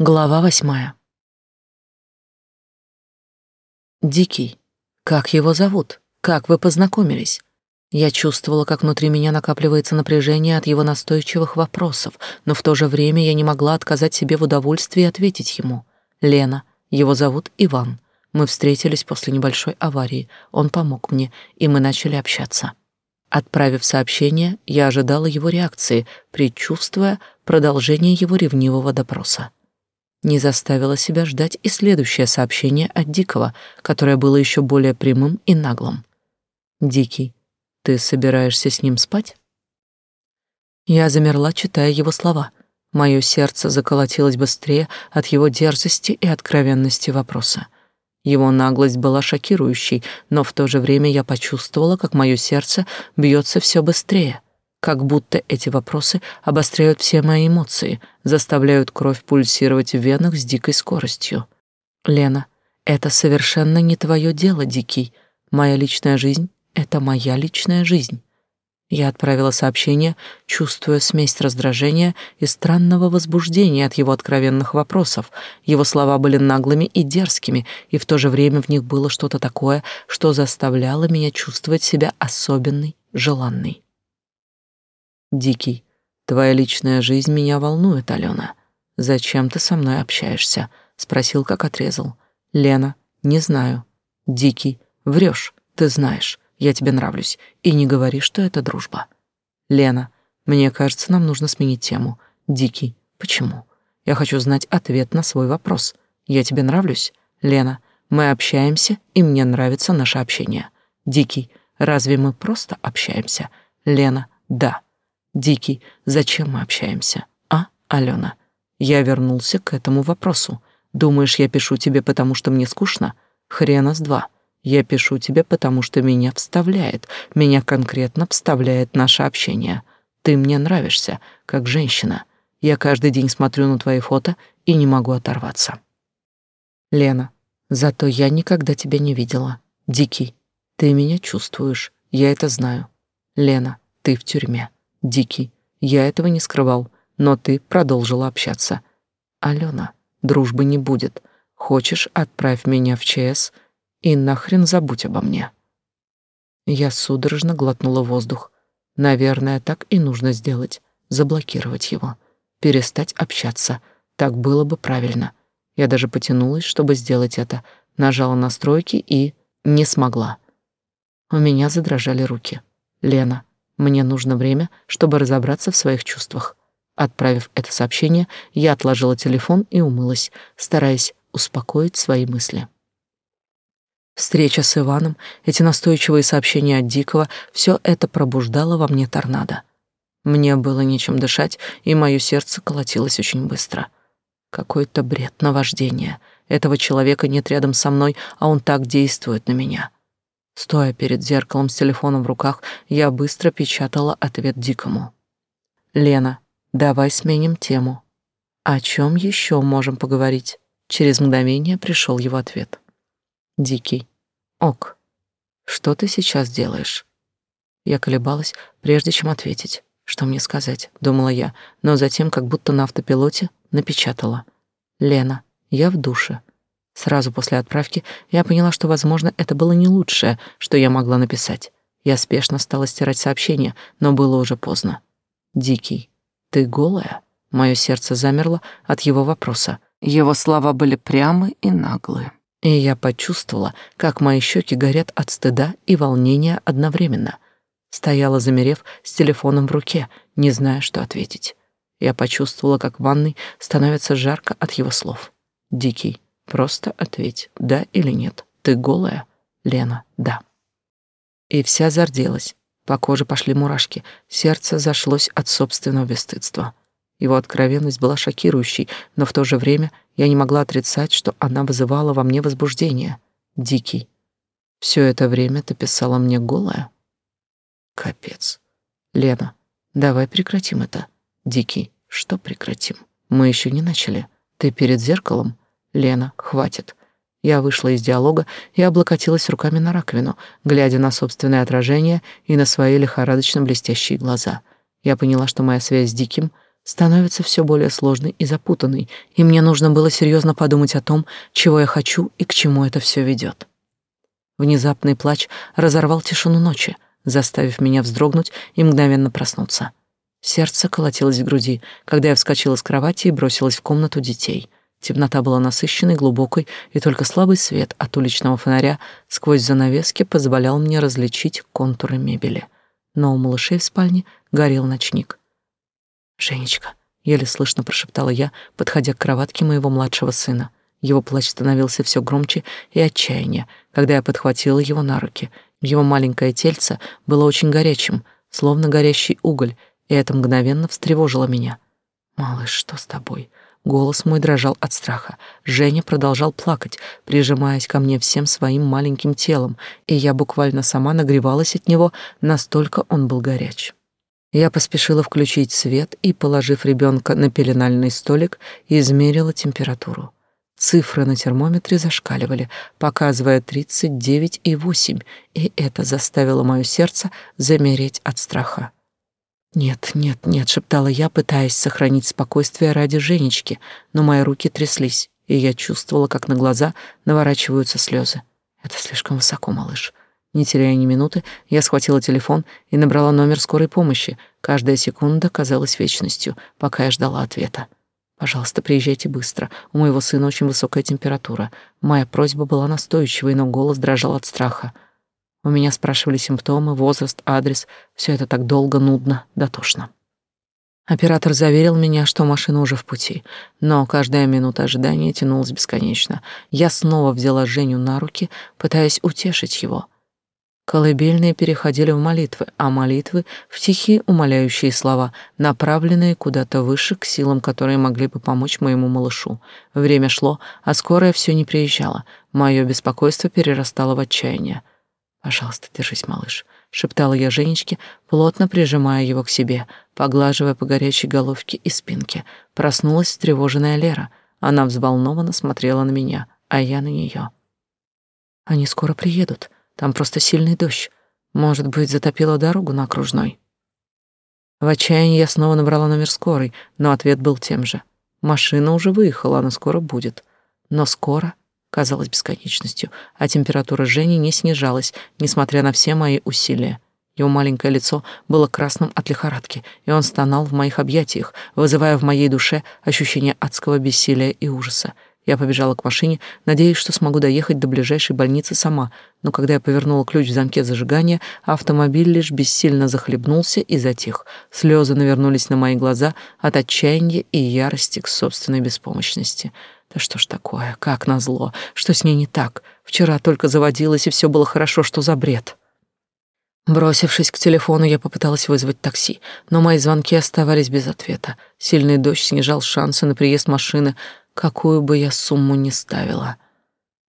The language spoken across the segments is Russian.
Глава восьмая. Дикий. Как его зовут? Как вы познакомились? Я чувствовала, как внутри меня накапливается напряжение от его настойчивых вопросов, но в то же время я не могла отказать себе в удовольствии ответить ему. Лена. Его зовут Иван. Мы встретились после небольшой аварии. Он помог мне, и мы начали общаться. Отправив сообщение, я ожидала его реакции, предчувствуя продолжение его ревнивого допроса. Не заставила себя ждать и следующее сообщение от Дикого, которое было еще более прямым и наглым. «Дикий, ты собираешься с ним спать?» Я замерла, читая его слова. Мое сердце заколотилось быстрее от его дерзости и откровенности вопроса. Его наглость была шокирующей, но в то же время я почувствовала, как мое сердце бьется все быстрее — как будто эти вопросы обостряют все мои эмоции, заставляют кровь пульсировать в венах с дикой скоростью. Лена, это совершенно не твое дело, Дикий. Моя личная жизнь — это моя личная жизнь. Я отправила сообщение, чувствуя смесь раздражения и странного возбуждения от его откровенных вопросов. Его слова были наглыми и дерзкими, и в то же время в них было что-то такое, что заставляло меня чувствовать себя особенной, желанной. Дикий, твоя личная жизнь меня волнует, Алена. Зачем ты со мной общаешься? Спросил, как отрезал. Лена, не знаю. Дикий, врешь, ты знаешь, я тебе нравлюсь. И не говори, что это дружба. Лена, мне кажется, нам нужно сменить тему. Дикий, почему? Я хочу знать ответ на свой вопрос. Я тебе нравлюсь? Лена, мы общаемся, и мне нравится наше общение. Дикий, разве мы просто общаемся? Лена, да. Дикий, зачем мы общаемся? А, Алена? Я вернулся к этому вопросу. Думаешь, я пишу тебе, потому что мне скучно? Хрена с два. Я пишу тебе, потому что меня вставляет, меня конкретно вставляет наше общение. Ты мне нравишься, как женщина. Я каждый день смотрю на твои фото и не могу оторваться. Лена, зато я никогда тебя не видела. Дикий, ты меня чувствуешь, я это знаю. Лена, ты в тюрьме. Дикий, я этого не скрывал, но ты продолжила общаться. Алена, дружбы не будет. Хочешь, отправь меня в ЧС и нахрен забудь обо мне. Я судорожно глотнула воздух. Наверное, так и нужно сделать. Заблокировать его. Перестать общаться. Так было бы правильно. Я даже потянулась, чтобы сделать это. Нажала настройки и... не смогла. У меня задрожали руки. Лена, мне нужно время, чтобы разобраться в своих чувствах. Отправив это сообщение, я отложила телефон и умылась, стараясь успокоить свои мысли. Встреча с Иваном, эти настойчивые сообщения от Дикого, все это пробуждало во мне торнадо. Мне было нечем дышать, и мое сердце колотилось очень быстро. Какой-то бред наваждения. Этого человека нет рядом со мной, а он так действует на меня. Стоя перед зеркалом с телефоном в руках, я быстро печатала ответ Дикому. «Лена, давай сменим тему. О чем еще можем поговорить?» Через мгновение пришел его ответ. «Дикий. Ок. Что ты сейчас делаешь?» Я колебалась, прежде чем ответить. Что мне сказать, думала я, но затем, как будто на автопилоте, напечатала. «Лена, я в душе. Сразу после отправки я поняла, что, возможно, это было не лучшее, что я могла написать. Я спешно стала стирать сообщение, но было уже поздно. «Дикий, ты голая?» Мое сердце замерло от его вопроса. Его слова были прямы и наглые. И я почувствовала, как мои щеки горят от стыда и волнения одновременно. Стояла, замерев, с телефоном в руке, не зная, что ответить. Я почувствовала, как в ванной становится жарко от его слов. «Дикий, Просто ответь, да или нет. Ты голая? Лена, да. И вся зарделась. По коже пошли мурашки. Сердце зашлось от собственного бесстыдства. Его откровенность была шокирующей, но в то же время я не могла отрицать, что она вызывала во мне возбуждение. Дикий. Все это время ты писала мне голая? Капец. Лена, давай прекратим это. Дикий, что прекратим? Мы еще не начали. Ты перед зеркалом? Лена, хватит. Я вышла из диалога и облокотилась руками на раковину, глядя на собственное отражение и на свои лихорадочно блестящие глаза. Я поняла, что моя связь с Диким становится все более сложной и запутанной, и мне нужно было серьезно подумать о том, чего я хочу и к чему это все ведет. Внезапный плач разорвал тишину ночи, заставив меня вздрогнуть и мгновенно проснуться. Сердце колотилось в груди, когда я вскочила с кровати и бросилась в комнату детей. Темнота была насыщенной, глубокой, и только слабый свет от уличного фонаря сквозь занавески позволял мне различить контуры мебели. Но у малышей в спальне горел ночник. «Женечка», — еле слышно прошептала я, подходя к кроватке моего младшего сына. Его плач становился все громче и отчаяннее, когда я подхватила его на руки. Его маленькое тельце было очень горячим, словно горящий уголь, и это мгновенно встревожило меня. «Малыш, что с тобой?» Голос мой дрожал от страха. Женя продолжал плакать, прижимаясь ко мне всем своим маленьким телом, и я буквально сама нагревалась от него, настолько он был горяч. Я поспешила включить свет и, положив ребенка на пеленальный столик, измерила температуру. Цифры на термометре зашкаливали, показывая 39,8, и это заставило мое сердце замереть от страха. «Нет, нет, нет», — шептала я, пытаясь сохранить спокойствие ради Женечки, но мои руки тряслись, и я чувствовала, как на глаза наворачиваются слезы. «Это слишком высоко, малыш». Не теряя ни минуты, я схватила телефон и набрала номер скорой помощи. Каждая секунда казалась вечностью, пока я ждала ответа. «Пожалуйста, приезжайте быстро. У моего сына очень высокая температура». Моя просьба была настойчивой, но голос дрожал от страха. У меня спрашивали симптомы, возраст, адрес. Все это так долго, нудно, дотошно. Оператор заверил меня, что машина уже в пути, но каждая минута ожидания тянулась бесконечно. Я снова взяла Женю на руки, пытаясь утешить его. Колыбельные переходили в молитвы, а молитвы — в тихие умоляющие слова, направленные куда-то выше к силам, которые могли бы помочь моему малышу. Время шло, а скорая все не приезжала. Мое беспокойство перерастало в отчаяние. «Пожалуйста, держись, малыш», — шептала я Женечке, плотно прижимая его к себе, поглаживая по горячей головке и спинке. Проснулась встревоженная Лера. Она взволнованно смотрела на меня, а я на нее. «Они скоро приедут. Там просто сильный дождь. Может быть, затопило дорогу на окружной». В отчаянии я снова набрала номер скорой, но ответ был тем же. Машина уже выехала, она скоро будет. Но скоро казалось бесконечностью, а температура Жени не снижалась, несмотря на все мои усилия. Его маленькое лицо было красным от лихорадки, и он стонал в моих объятиях, вызывая в моей душе ощущение адского бессилия и ужаса. Я побежала к машине, надеясь, что смогу доехать до ближайшей больницы сама, но когда я повернула ключ в замке зажигания, автомобиль лишь бессильно захлебнулся и затих. Слезы навернулись на мои глаза от отчаяния и ярости к собственной беспомощности. Да что ж такое? Как назло? Что с ней не так? Вчера только заводилась, и все было хорошо, что за бред? Бросившись к телефону, я попыталась вызвать такси, но мои звонки оставались без ответа. Сильный дождь снижал шансы на приезд машины, какую бы я сумму ни ставила.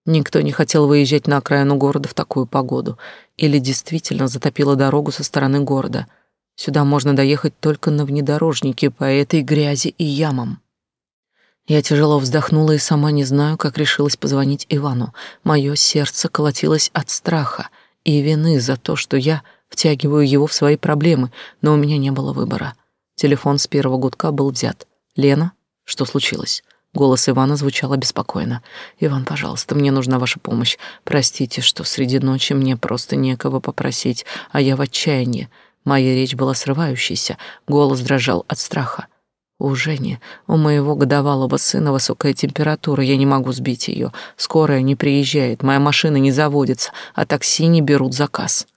Никто не хотел выезжать на окраину города в такую погоду. Или действительно затопило дорогу со стороны города. Сюда можно доехать только на внедорожнике по этой грязи и ямам. Я тяжело вздохнула и сама не знаю, как решилась позвонить Ивану. Мое сердце колотилось от страха и вины за то, что я втягиваю его в свои проблемы, но у меня не было выбора. Телефон с первого гудка был взят. «Лена, что случилось?» Голос Ивана звучал обеспокоенно. «Иван, пожалуйста, мне нужна ваша помощь. Простите, что среди ночи мне просто некого попросить, а я в отчаянии». Моя речь была срывающейся, голос дрожал от страха. У Жени, у моего годовалого сына высокая температура, я не могу сбить ее. Скорая не приезжает, моя машина не заводится, а такси не берут заказ.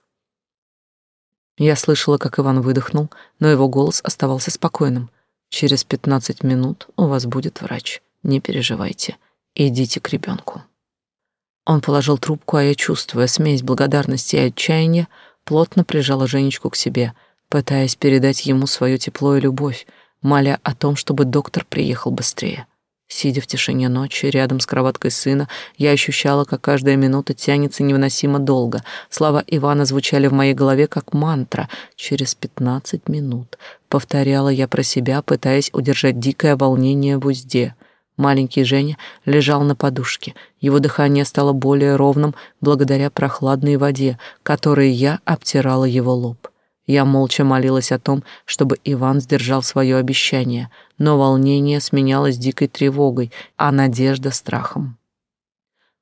Я слышала, как Иван выдохнул, но его голос оставался спокойным. Через пятнадцать минут у вас будет врач. Не переживайте. Идите к ребенку. Он положил трубку, а я, чувствуя смесь благодарности и отчаяния, плотно прижала Женечку к себе, пытаясь передать ему свое тепло и любовь, моля о том, чтобы доктор приехал быстрее. Сидя в тишине ночи, рядом с кроваткой сына, я ощущала, как каждая минута тянется невыносимо долго. Слова Ивана звучали в моей голове как мантра. «Через пятнадцать минут», — повторяла я про себя, пытаясь удержать дикое волнение в узде. Маленький Женя лежал на подушке. Его дыхание стало более ровным благодаря прохладной воде, которой я обтирала его лоб. Я молча молилась о том, чтобы Иван сдержал свое обещание, но волнение сменялось дикой тревогой, а надежда — страхом.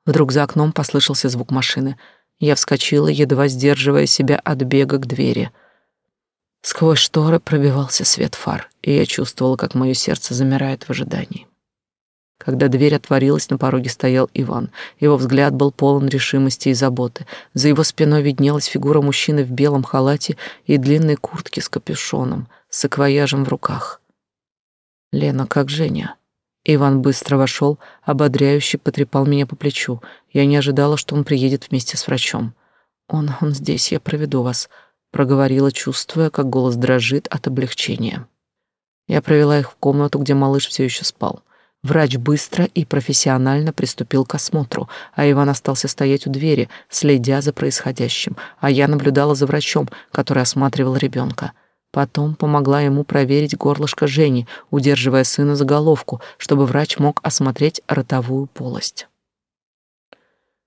Вдруг за окном послышался звук машины. Я вскочила, едва сдерживая себя от бега к двери. Сквозь шторы пробивался свет фар, и я чувствовала, как мое сердце замирает в ожидании. Когда дверь отворилась, на пороге стоял Иван. Его взгляд был полон решимости и заботы. За его спиной виднелась фигура мужчины в белом халате и длинной куртке с капюшоном, с саквояжем в руках. «Лена, как Женя?» Иван быстро вошел, ободряюще потрепал меня по плечу. Я не ожидала, что он приедет вместе с врачом. «Он, он здесь, я проведу вас», — проговорила, чувствуя, как голос дрожит от облегчения. Я провела их в комнату, где малыш все еще спал. Врач быстро и профессионально приступил к осмотру, а Иван остался стоять у двери, следя за происходящим, а я наблюдала за врачом, который осматривал ребенка. Потом помогла ему проверить горлышко Жени, удерживая сына за головку, чтобы врач мог осмотреть ротовую полость.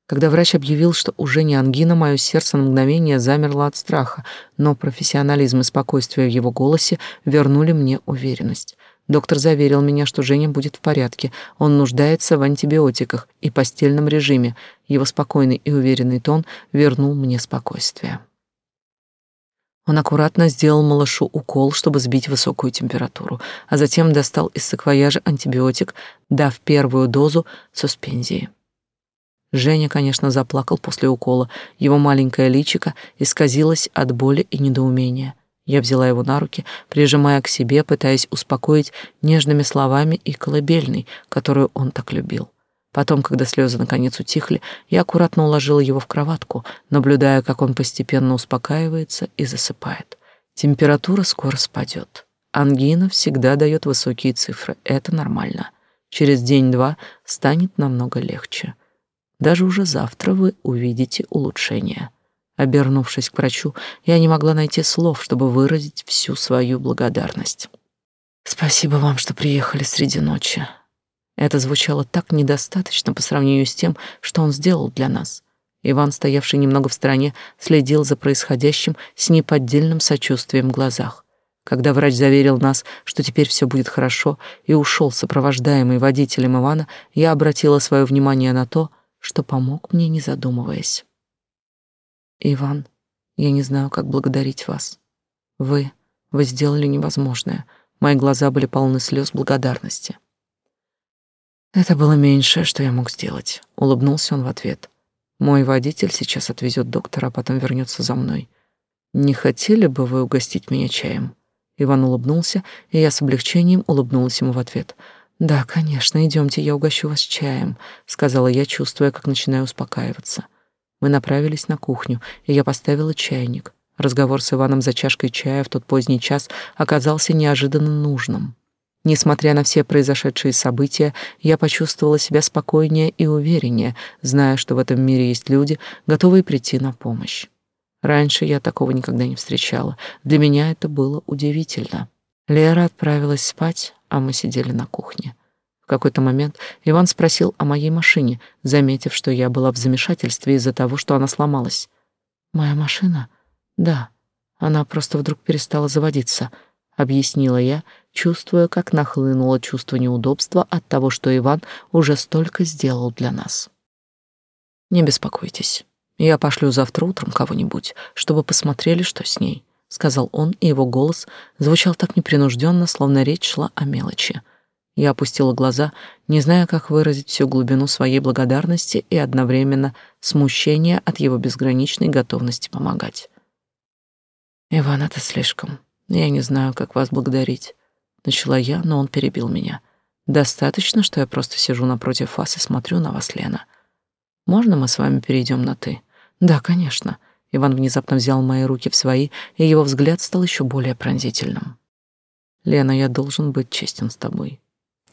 Когда врач объявил, что уже не ангина, мое сердце на мгновение замерло от страха, но профессионализм и спокойствие в его голосе вернули мне уверенность. Доктор заверил меня, что Женя будет в порядке. Он нуждается в антибиотиках и постельном режиме. Его спокойный и уверенный тон вернул мне спокойствие. Он аккуратно сделал малышу укол, чтобы сбить высокую температуру, а затем достал из саквояжа антибиотик, дав первую дозу суспензии. Женя, конечно, заплакал после укола. Его маленькое личико исказилось от боли и недоумения. Я взяла его на руки, прижимая к себе, пытаясь успокоить нежными словами и колыбельной, которую он так любил. Потом, когда слезы наконец утихли, я аккуратно уложила его в кроватку, наблюдая, как он постепенно успокаивается и засыпает. Температура скоро спадет. Ангина всегда дает высокие цифры, это нормально. Через день-два станет намного легче. Даже уже завтра вы увидите улучшение. Обернувшись к врачу, я не могла найти слов, чтобы выразить всю свою благодарность. Спасибо вам, что приехали среди ночи. Это звучало так недостаточно по сравнению с тем, что он сделал для нас. Иван, стоявший немного в стороне, следил за происходящим с неподдельным сочувствием в глазах. Когда врач заверил нас, что теперь все будет хорошо, и ушел сопровождаемый водителем Ивана, я обратила свое внимание на то, что помог мне, не задумываясь. Иван, я не знаю, как благодарить вас. Вы, вы сделали невозможное. Мои глаза были полны слез благодарности. Это было меньшее, что я мог сделать. Улыбнулся он в ответ. Мой водитель сейчас отвезет доктора, а потом вернется за мной. Не хотели бы вы угостить меня чаем? Иван улыбнулся, и я с облегчением улыбнулась ему в ответ. Да, конечно, идемте, я угощу вас чаем, сказала я, чувствуя, как начинаю успокаиваться. Мы направились на кухню, и я поставила чайник. Разговор с Иваном за чашкой чая в тот поздний час оказался неожиданно нужным. Несмотря на все произошедшие события, я почувствовала себя спокойнее и увереннее, зная, что в этом мире есть люди, готовые прийти на помощь. Раньше я такого никогда не встречала. Для меня это было удивительно. Лера отправилась спать, а мы сидели на кухне. В какой-то момент Иван спросил о моей машине, заметив, что я была в замешательстве из-за того, что она сломалась. «Моя машина?» «Да. Она просто вдруг перестала заводиться», — объяснила я, чувствуя, как нахлынуло чувство неудобства от того, что Иван уже столько сделал для нас. «Не беспокойтесь. Я пошлю завтра утром кого-нибудь, чтобы посмотрели, что с ней», — сказал он, и его голос звучал так непринужденно, словно речь шла о мелочи — я опустила глаза, не зная, как выразить всю глубину своей благодарности и одновременно смущения от его безграничной готовности помогать. «Иван, это слишком. Я не знаю, как вас благодарить». Начала я, но он перебил меня. «Достаточно, что я просто сижу напротив вас и смотрю на вас, Лена. Можно мы с вами перейдем на «ты»?» «Да, конечно». Иван внезапно взял мои руки в свои, и его взгляд стал еще более пронзительным. «Лена, я должен быть честен с тобой.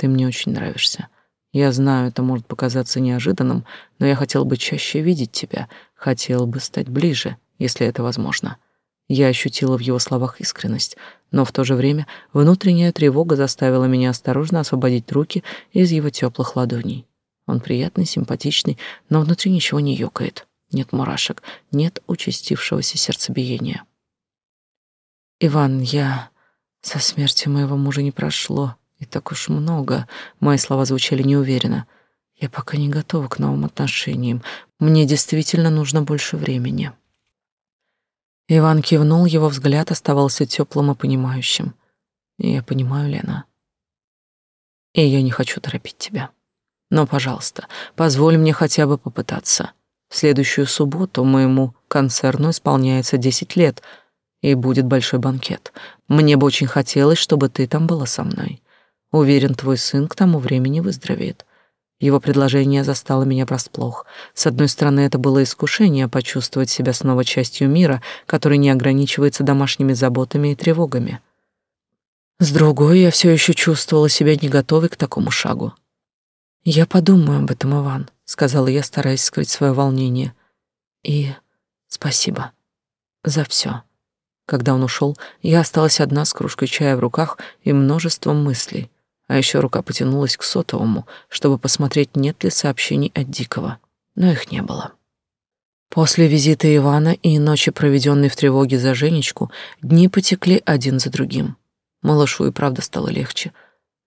Ты мне очень нравишься. Я знаю, это может показаться неожиданным, но я хотел бы чаще видеть тебя, хотел бы стать ближе, если это возможно. Я ощутила в его словах искренность, но в то же время внутренняя тревога заставила меня осторожно освободить руки из его теплых ладоней. Он приятный, симпатичный, но внутри ничего не ёкает. Нет мурашек, нет участившегося сердцебиения. Иван, я... Со смерти моего мужа не прошло, и так уж много. Мои слова звучали неуверенно. Я пока не готова к новым отношениям. Мне действительно нужно больше времени. Иван кивнул, его взгляд оставался теплым и понимающим. Я понимаю, Лена. И я не хочу торопить тебя. Но, пожалуйста, позволь мне хотя бы попытаться. В следующую субботу моему концерну исполняется десять лет, и будет большой банкет. Мне бы очень хотелось, чтобы ты там была со мной. Уверен, твой сын к тому времени выздоровеет. Его предложение застало меня врасплох. С одной стороны, это было искушение почувствовать себя снова частью мира, который не ограничивается домашними заботами и тревогами. С другой, я все еще чувствовала себя не готовой к такому шагу. «Я подумаю об этом, Иван», — сказала я, стараясь скрыть свое волнение. «И спасибо за все. Когда он ушел, я осталась одна с кружкой чая в руках и множеством мыслей. А еще рука потянулась к сотовому, чтобы посмотреть, нет ли сообщений от Дикого, но их не было. После визита Ивана и ночи, проведенной в тревоге за Женечку, дни потекли один за другим. Малышу и правда стало легче.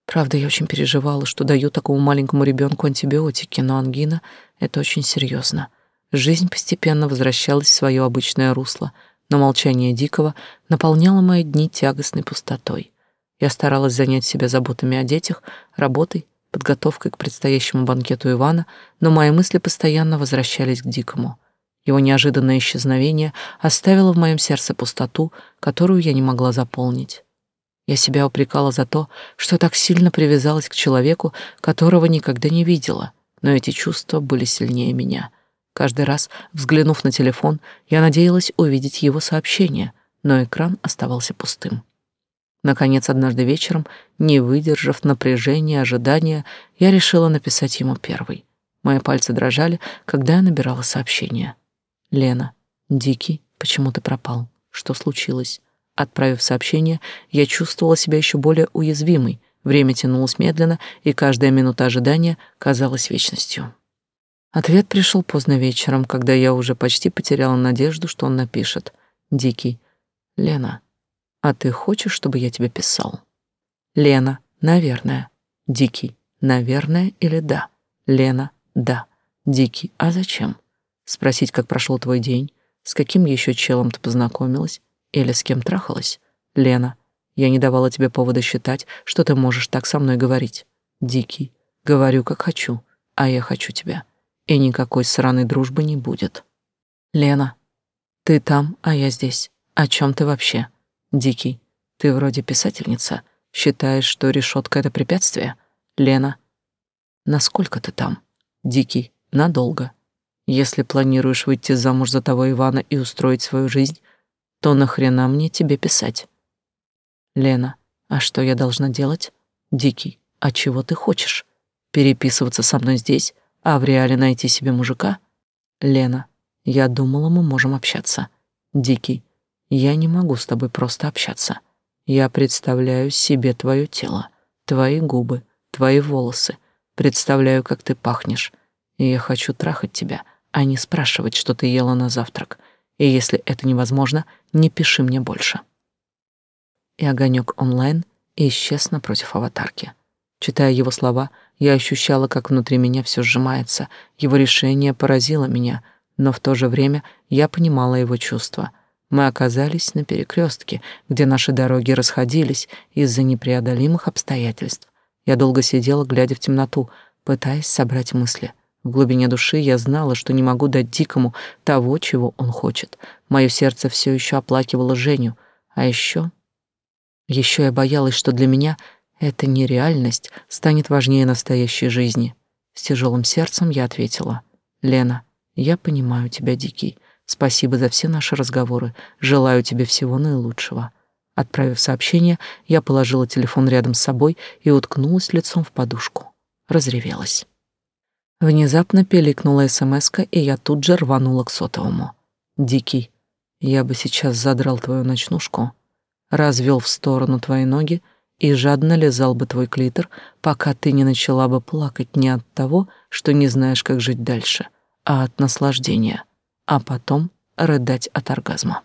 Правда, я очень переживала, что даю такому маленькому ребенку антибиотики, но ангина — это очень серьезно. Жизнь постепенно возвращалась в свое обычное русло, но молчание Дикого наполняло мои дни тягостной пустотой. Я старалась занять себя заботами о детях, работой, подготовкой к предстоящему банкету Ивана, но мои мысли постоянно возвращались к Дикому. Его неожиданное исчезновение оставило в моем сердце пустоту, которую я не могла заполнить. Я себя упрекала за то, что так сильно привязалась к человеку, которого никогда не видела, но эти чувства были сильнее меня. Каждый раз, взглянув на телефон, я надеялась увидеть его сообщение, но экран оставался пустым. Наконец, однажды вечером, не выдержав напряжения, ожидания, я решила написать ему первый. Мои пальцы дрожали, когда я набирала сообщение. «Лена, Дикий, почему ты пропал? Что случилось?» Отправив сообщение, я чувствовала себя еще более уязвимой. Время тянулось медленно, и каждая минута ожидания казалась вечностью. Ответ пришел поздно вечером, когда я уже почти потеряла надежду, что он напишет. «Дикий. Лена, а ты хочешь, чтобы я тебе писал? Лена, наверное. Дикий, наверное или да? Лена, да. Дикий, а зачем? Спросить, как прошел твой день, с каким еще челом ты познакомилась или с кем трахалась? Лена, я не давала тебе повода считать, что ты можешь так со мной говорить. Дикий, говорю, как хочу, а я хочу тебя. И никакой сраной дружбы не будет. Лена, ты там, а я здесь. О чем ты вообще? Дикий, ты вроде писательница. Считаешь, что решетка — это препятствие? Лена, насколько ты там? Дикий, надолго. Если планируешь выйти замуж за того Ивана и устроить свою жизнь, то нахрена мне тебе писать? Лена, а что я должна делать? Дикий, а чего ты хочешь? Переписываться со мной здесь, а в реале найти себе мужика? Лена, я думала, мы можем общаться. Дикий, я не могу с тобой просто общаться. Я представляю себе твое тело, твои губы, твои волосы, представляю, как ты пахнешь. И я хочу трахать тебя, а не спрашивать, что ты ела на завтрак. И если это невозможно, не пиши мне больше. И огонек онлайн исчез напротив аватарки. Читая его слова, я ощущала, как внутри меня все сжимается. Его решение поразило меня, но в то же время я понимала его чувства — мы оказались на перекрестке, где наши дороги расходились из-за непреодолимых обстоятельств. Я долго сидела, глядя в темноту, пытаясь собрать мысли. В глубине души я знала, что не могу дать Дикому того, чего он хочет. Мое сердце все еще оплакивало Женю. А еще... Еще я боялась, что для меня эта нереальность станет важнее настоящей жизни. С тяжелым сердцем я ответила. «Лена, я понимаю тебя, Дикий. Спасибо за все наши разговоры. Желаю тебе всего наилучшего. Отправив сообщение, я положила телефон рядом с собой и уткнулась лицом в подушку. Разревелась. Внезапно пиликнула смс и я тут же рванула к сотовому. «Дикий, я бы сейчас задрал твою ночнушку, развел в сторону твои ноги и жадно лизал бы твой клитор, пока ты не начала бы плакать не от того, что не знаешь, как жить дальше, а от наслаждения» а потом рыдать от оргазма.